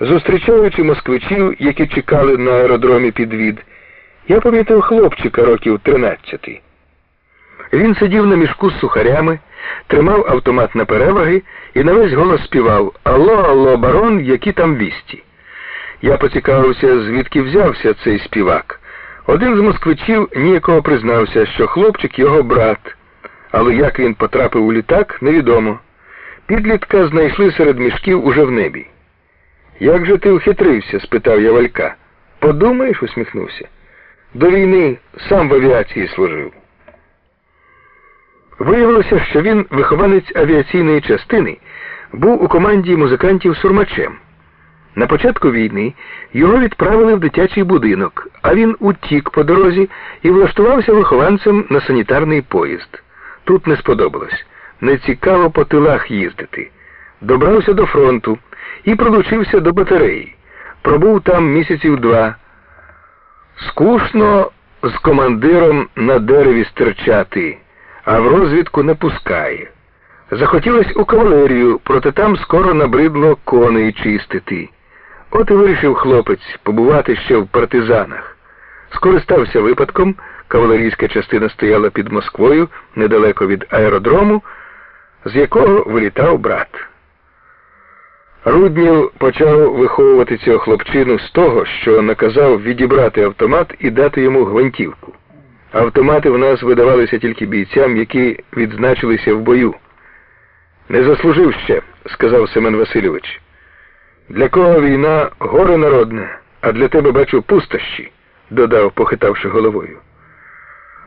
Зустрічаючи москвичів, які чекали на аеродромі підвід, я помітив хлопчика років 13. Він сидів на мішку з сухарями, тримав автомат на переваги і на весь голос співав Алло, алло, барон, які там вісті. Я поцікавився, звідки взявся цей співак. Один з москвичів ніякого признався, що хлопчик його брат, але як він потрапив у літак, невідомо. Підлітка знайшли серед мішків уже в небі. Як же ти ухитрився? спитав я Валька. Подумаєш, усміхнувся. До війни сам в авіації служив. Виявилося, що він, вихованець авіаційної частини, був у команді музикантів сурмачем. На початку війни його відправили в дитячий будинок, а він утік по дорозі і влаштувався вихованцем на санітарний поїзд. Тут не сподобалось. Не цікаво по тилах їздити. Добрався до фронту і пролучився до батареї. Пробув там місяців два. Скучно з командиром на дереві стирчати, а в розвідку не пускає. Захотілось у кавалерію, проте там скоро набридло коней чистити. От і вирішив хлопець побувати ще в партизанах. Скористався випадком, кавалерійська частина стояла під Москвою недалеко від аеродрому, з якого вилітав брат. Руднів почав виховувати цього хлопчину з того, що наказав відібрати автомат і дати йому гвинтівку. Автомати в нас видавалися тільки бійцям, які відзначилися в бою. Не заслужив ще, сказав Семен Васильович. Для кого війна горе народне, а для тебе бачу пустощі, додав, похитавши головою.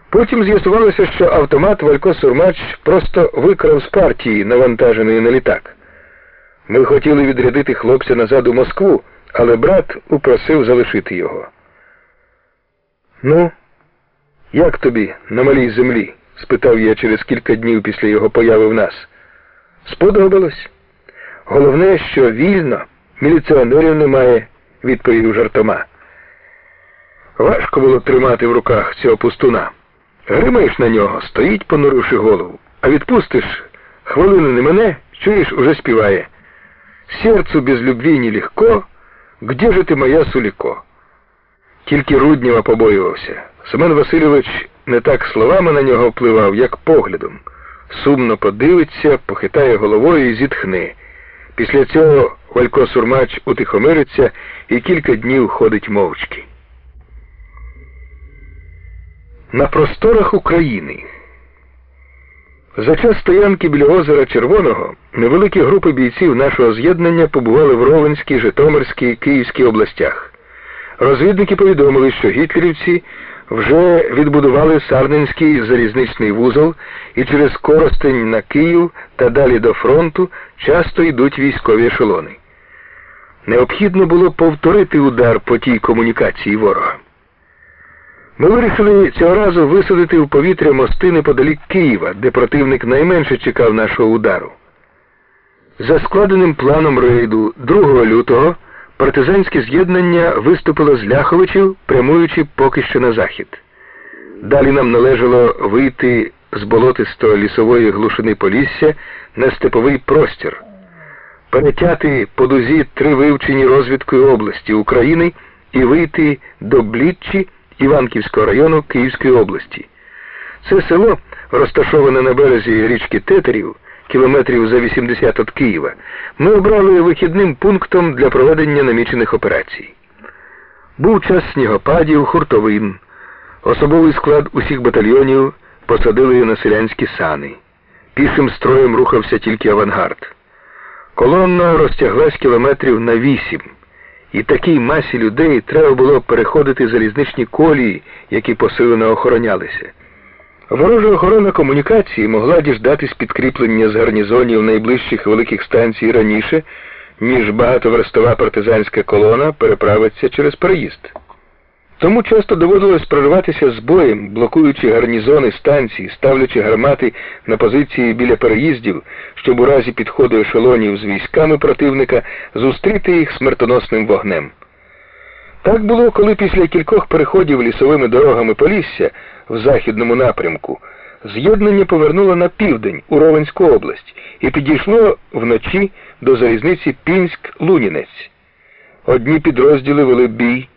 Потім з'ясувалося, що автомат Валько Сурмач просто викрав з партії, навантаженої на літак. Ми хотіли відрядити хлопця назад у Москву, але брат упросив залишити його. Ну, як тобі на малій землі? спитав я через кілька днів після його появи в нас. Сподобалось. Головне, що вільно, міліціонерів немає, відповів жартома. Важко було тримати в руках цього пустуна. Гримаєш на нього, стоїть, понуривши голову, а відпустиш хвилину не мене, чуєш, уже співає. Серцю без любві нелегко, где же ти моя Суліко? Тільки Руднєва побоювався. Семен Васильович не так словами на нього впливав, як поглядом. Сумно подивиться, похитає головою і зітхне. Після цього Валько Сурмач утихомириться і кілька днів ходить мовчки. На просторах України. За час стоянки біля озера Червоного невеликі групи бійців нашого з'єднання побували в Ровенській, Житомирській Київській областях. Розвідники повідомили, що гітлерівці вже відбудували Сарненський залізничний вузол і через Коростень на Київ та далі до фронту часто йдуть військові ешелони. Необхідно було повторити удар по тій комунікації ворога. Ми вирішили цього разу висадити в повітря мости неподалік Києва, де противник найменше чекав нашого удару. За складеним планом рейду 2 лютого партизанське з'єднання виступило з Ляховичів, прямуючи поки що на захід. Далі нам належало вийти з болотисто лісової глушини Полісся на степовий простір, перетяти по дузі три вивчені розвідкою області України і вийти до Бліччі Іванківського району Київської області. Це село, розташоване на березі річки Тетерів, кілометрів за 80 від Києва, ми обрали вихідним пунктом для проведення намічених операцій. Був час снігопадів, хуртовин. Особовий склад усіх батальйонів посадили на селянські сани. Пішим строєм рухався тільки авангард. Колонна розтяглась кілометрів на вісім. І такій масі людей треба було переходити залізничні колії, які посилено охоронялися. Ворожа охорона комунікації могла діждатись підкріплення з гарнізонів найближчих великих станцій раніше, ніж багатоверстова партизанська колона переправиться через переїзд. Тому часто доводилось прориватися з боєм, блокуючи гарнізони станцій, ставлячи гармати на позиції біля переїздів, щоб у разі підходу ешелонів з військами противника зустріти їх смертоносним вогнем. Так було, коли після кількох переходів лісовими дорогами Полісся в західному напрямку з'єднання повернуло на південь у Ровенську область і підійшло вночі до залізниці Пінськ-Лунінець. Одні підрозділи вели бій